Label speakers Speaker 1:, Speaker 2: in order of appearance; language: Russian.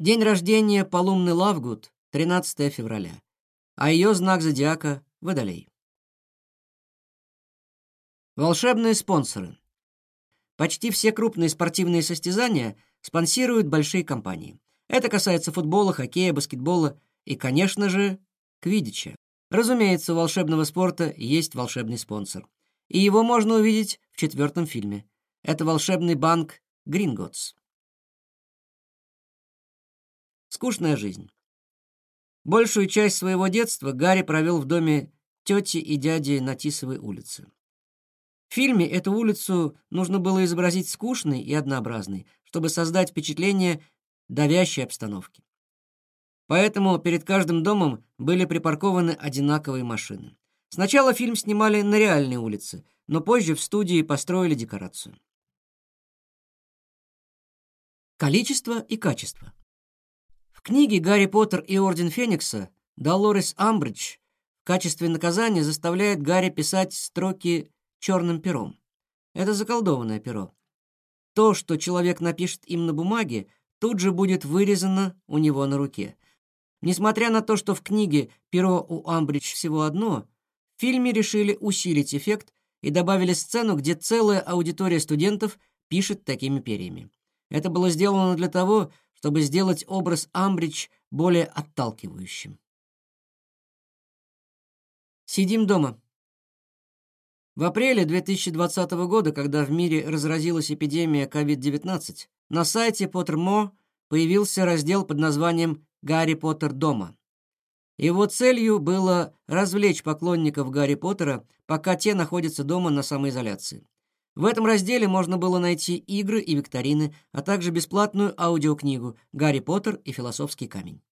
Speaker 1: День рождения Полумны Лавгуд — 13 февраля, а ее знак зодиака — Водолей. Волшебные спонсоры. Почти все крупные спортивные состязания спонсируют большие компании. Это касается футбола, хоккея, баскетбола и, конечно же, квиддича. Разумеется, у волшебного спорта есть волшебный спонсор. И его можно увидеть в четвертом фильме. Это волшебный банк Гринготс. Скучная жизнь. Большую часть своего детства Гарри провел в доме тети и дяди на Тисовой улице. В фильме эту улицу нужно было изобразить скучной и однообразной, чтобы создать впечатление давящей обстановки. Поэтому перед каждым домом были припаркованы одинаковые машины. Сначала фильм снимали на реальной улице, но позже в студии построили декорацию. Количество и качество. Книге «Гарри Поттер и Орден Феникса» Долорес Амбридж в качестве наказания заставляет Гарри писать строки черным пером. Это заколдованное перо. То, что человек напишет им на бумаге, тут же будет вырезано у него на руке. Несмотря на то, что в книге перо у Амбридж всего одно, в фильме решили усилить эффект и добавили сцену, где целая аудитория студентов пишет такими перьями. Это было сделано для того, чтобы сделать образ Амбридж более отталкивающим. Сидим дома. В апреле 2020 года, когда в мире разразилась эпидемия COVID-19, на сайте Pottermore появился раздел под названием «Гарри Поттер дома». Его целью было развлечь поклонников Гарри Поттера, пока те находятся дома на самоизоляции. В этом разделе можно было найти игры и викторины, а также бесплатную аудиокнигу «Гарри Поттер и философский камень».